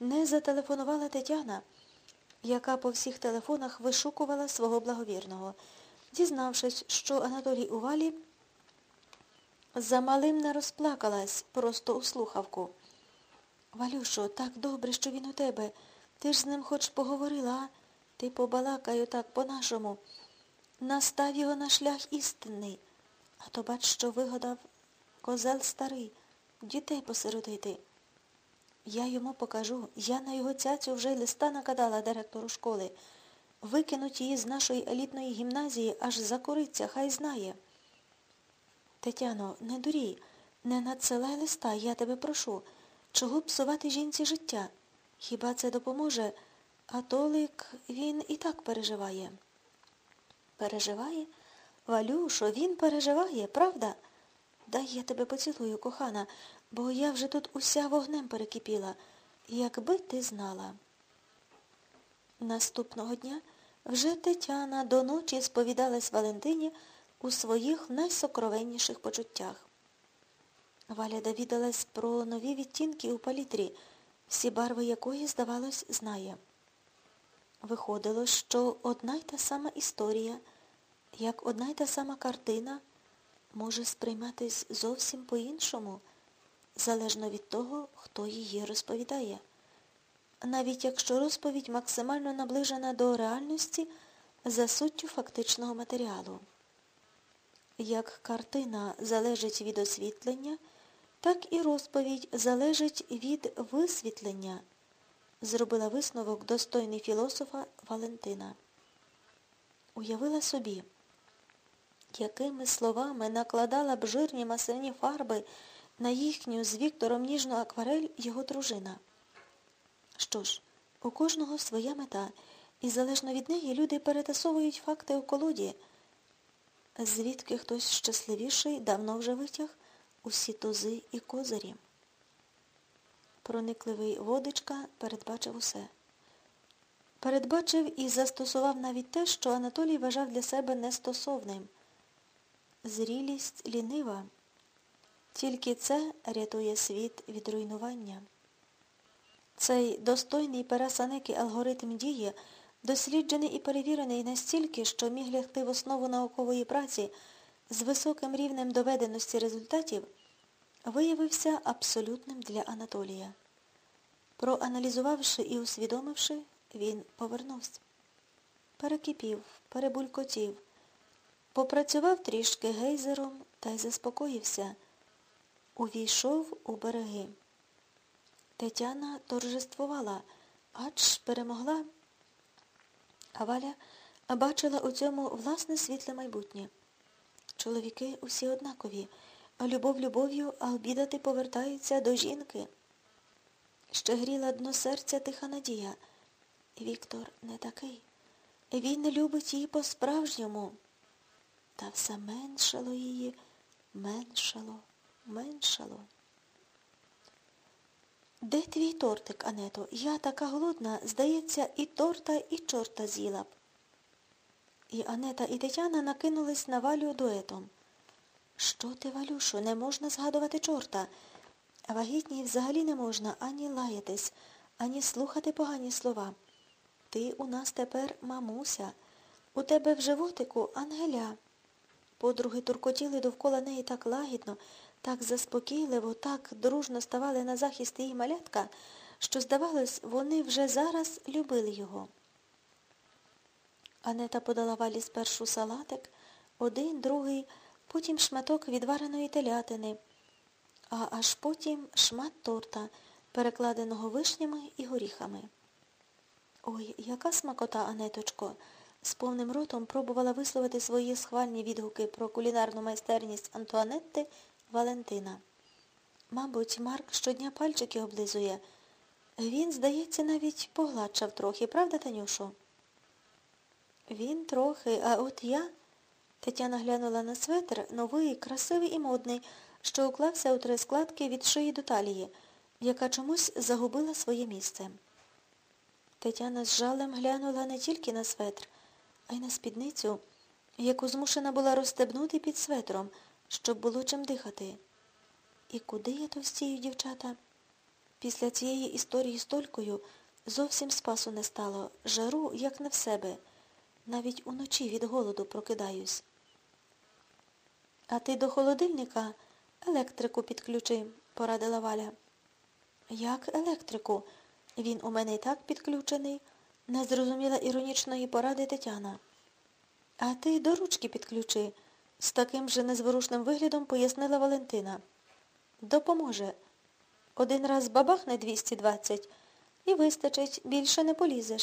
не зателефонувала Тетяна, яка по всіх телефонах вишукувала свого благовірного, дізнавшись, що Анатолій у валі за малим не розплакалась просто у слухавку. Валюшо, так добре, що він у тебе. Ти ж з ним хоч поговорила, а? Ти побалакаю так по-нашому. Настав його на шлях істинний. А то бач, що вигадав козел старий, дітей посиротити. Я йому покажу, я на його цяцю вже листа накадала директору школи. Викинуть її з нашої елітної гімназії, аж закуриться, хай знає. Тетяно, не дурій, не надсилай листа, я тебе прошу. Чого псувати жінці життя? Хіба це допоможе? А Толик, він і так переживає. Переживає? Валюшо, він переживає, правда? Дай я тебе поцілую, кохана, бо я вже тут уся вогнем перекипіла. Якби ти знала. Наступного дня вже Тетяна до ночі сповідалась Валентині у своїх найсокровенніших почуттях. Валя довідалась про нові відтінки у палітрі, всі барви якої, здавалось, знає. Виходило, що одна й та сама історія, як одна й та сама картина, може сприйматись зовсім по-іншому, залежно від того, хто її розповідає. Навіть якщо розповідь максимально наближена до реальності за суттю фактичного матеріалу. Як картина залежить від освітлення, так і розповідь залежить від висвітлення, зробила висновок достойний філософа Валентина. Уявила собі, якими словами накладала б жирні масляні фарби на їхню з Віктором ніжну акварель його дружина. Що ж, у кожного своя мета, і залежно від неї люди перетасовують факти у колоді, звідки хтось щасливіший давно вже витяг усі тузи і козирі. Проникливий водичка передбачив усе. Передбачив і застосував навіть те, що Анатолій вважав для себе нестосовним. Зрілість лінива. Тільки це рятує світ від руйнування. Цей достойний пересаники алгоритм дії, досліджений і перевірений настільки, що міг лягти в основу наукової праці з високим рівнем доведеності результатів, виявився абсолютним для Анатолія. Проаналізувавши і усвідомивши, він повернувся. Перекипів, перебулькотів, попрацював трішки гейзером та й заспокоївся. Увійшов у береги. Тетяна торжествувала, адж перемогла. А Валя бачила у цьому власне світле майбутнє. Чоловіки усі однакові, а любов любов'ю, а обідати повертаються до жінки. Ще гріла дно серця тиха надія. Віктор не такий. Він не любить її по-справжньому. Та все меншало її, меншало, меншало. Де твій тортик, Ането? Я така голодна, здається, і торта, і чорта з'їла б. І Анета, і Тетяна накинулись на Валю дуетом. Що ти, Валюшо, не можна згадувати чорта? Вагітній взагалі не можна ані лаятись, ані слухати погані слова. Ти у нас тепер мамуся, у тебе в животику ангеля. Подруги туркотіли довкола неї так лагідно, так заспокійливо, так дружно ставали на захист її малятка, що, здавалось, вони вже зараз любили його. Анета подала валі спершу салатик, один, другий, потім шматок відвареної телятини, а аж потім шмат торта, перекладеного вишнями і горіхами. Ой, яка смакота, Анеточко! З повним ротом пробувала висловити свої схвальні відгуки про кулінарну майстерність Антуанетти Валентина. Мабуть, Марк щодня пальчики облизує. Він, здається, навіть погладшав трохи, правда, Танюшо? Він трохи, а от я... Тетяна глянула на светр, новий, красивий і модний, що уклався у три складки від шиї до талії, яка чомусь загубила своє місце. Тетяна з жалем глянула не тільки на светр, а й на спідницю, яку змушена була розстебнути під светром, щоб було чим дихати. І куди я товстію, дівчата? Після цієї історії з Толькою зовсім спасу не стало. Жару, як не в себе. Навіть уночі від голоду прокидаюсь. А ти до холодильника електрику підключи, порадила Валя. Як електрику? Він у мене і так підключений, не зрозуміла іронічної поради Тетяна. А ти до ручки підключи, з таким же незворушним виглядом пояснила Валентина. Допоможе. Один раз бабахне 220 і вистачить, більше не полізеш.